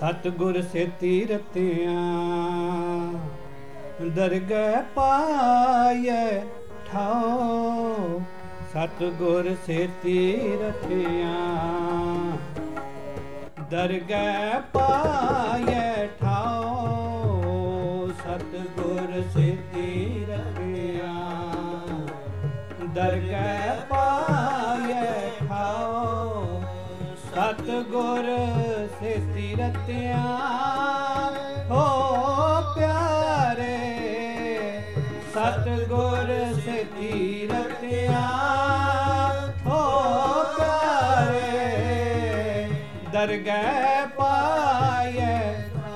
ਸਤਗੁਰ ਸੇਤੀ ਰਤਿਆਂ ਦਰਗਹਿ ਪਾਇਐ ਠਾਉ, ਸਤਗੁਰ ਸੇਤੀ ਰਤਿਆਂ ਦਰਗਹਿ ਪਾਇਐ ਠਾਉ, ਸਤਗੁਰ ਸੇਤੀ ਰਤਿਆਂ ਦਰਗਹਿ ਪਾਇਐ ਠਾਉ, ਸਤਗੁਰ ਸੇਤੀ ਰਤਿਆਂ ਦਰਗਹਿ ਪਾਇਐ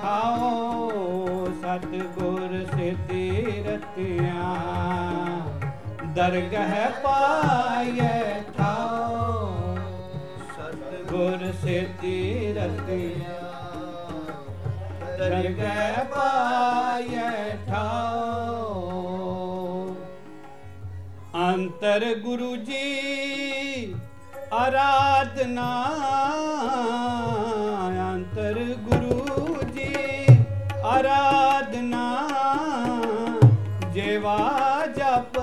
ਆਓ ਸਤਗੁਰ ਸੇਤੀ ਰਤਿਆਂ। ਦਰਗਹਿ ਪਾਇਐ ਠਾਉ ਸਤਗੁਰ ਸੇਤੀ ਰਤਿਆ। ਦਰਗਹਿ ਪਾਇਐ ਠਾਉ ਅੰਤਰ ਗੁਰੂ ਜੀ ਆਰਾਧਨਾ ਅੰਤਰ ਗੁਰੂ ਜੀ। ਆਰਾਧਨਾ ਜੇਵਾ ਜਪ।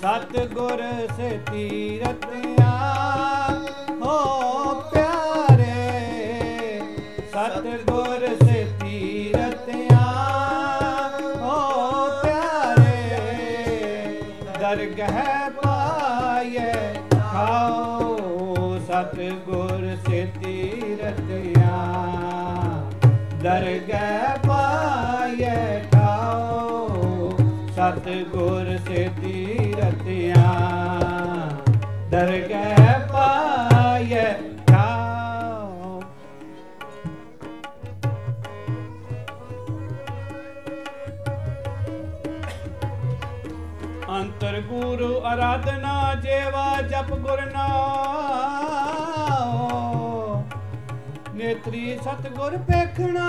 ਸਤ ਗੁਰ ਸੇਤੀ ਰਤਿਆਂ ਹੋ ਪਿਆਰੇ ਸਤ ਗੁਰ ਸੇਤੀ ਰਤਿਆਂ ਹੋ ਪਿਆਰੇ, ਦਰਗਹਿ ਪਾਇਐ ਖਾਓ ਸਤ ਗੁਰ ਸੇਤੀ ਸਤ ਗੁਰ ਸੇਤੀ ਰਤਿਆਂ ਦਰਗਹਿ ਪਾਇਐ ਖਾਓ ਅੰਤਰ ਗੁਰੂ ਆਰਾਧਨਾ ਜੇਵਾ ਜਪ ਗੁਰਨਾਮ ਨੇਤਰੀ ਸਤਗੁਰ ਪੇਖਣਾ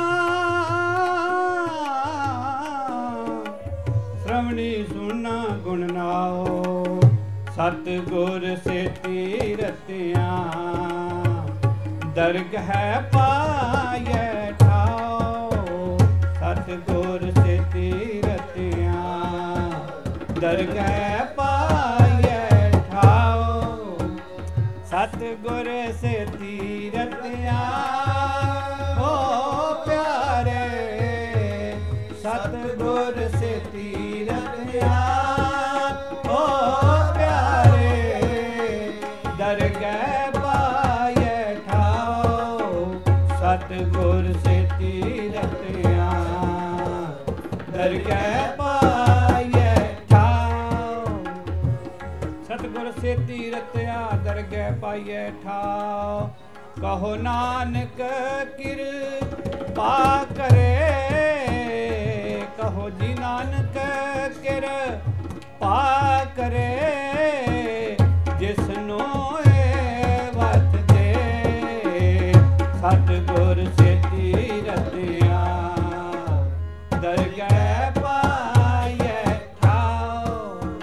ਸ਼ਰਵਣੀ ਸੁਣਾ ਗੁਣ ਨਾਓ। ਸਤਗੁਰ ਸੇਤੀ ਰਤਿਆਂ। ਦਰਗਹਿ ਪਾਇਐ ਠਾਉ ਸਤਗੁਰ ਸੇਤੀ ਹੈ ਦਰਗਹਿ ਪਾਇਐ ਠਾਉ ਸਤਗੁਰ ਸੇਤੀ ਰਤਿਆਂ। ਸਤਗੁਰ ਸੇਤੀ ਰਤਿਆ ਦਰਗਹਿ ਪਾਈਐ ਠਾਉ ਕਹੋ ਨਾਨਕ ਕਿਰਪਾ ਕਰੇ। ਕਹੋ ਜੀ ਨਾਨਕ ਕਿਰ ਪਾ ਕਰੇ ਜਿਸ ਨੂੰ ਇਹ ਵਤ ਦੇ। ਸਤਗੁਰ ਸੇਤੀ ਰਤਿਆ, ਦਰਗਹਿ ਪਾਈਐ ਠਾਉ।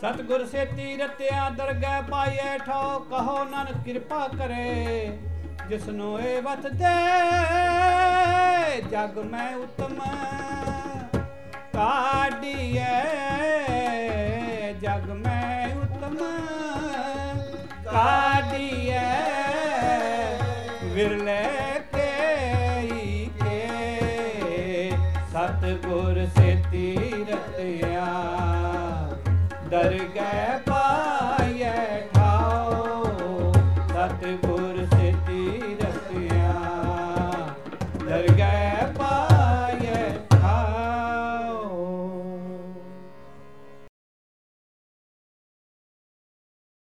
ਸਤਗੁਰ ਸੇਤੀ ਰਤਿਆ, ਦਰਗਹਿ ਪਾਈਐ ਠਾਉ। ਕਹੋ ਨਾਨਕ ਕਿਰਪਾ ਕਰੇ ਜਿਸ ਨੂੰ ਇਹ ਵਤ ਦੇ। जग में उत्तम काडिए जग में उत्तम काडिए विरले के के, सतगुर से तीरतिया डर गए पाए खाओ सतगुर से तीरतिया डर गए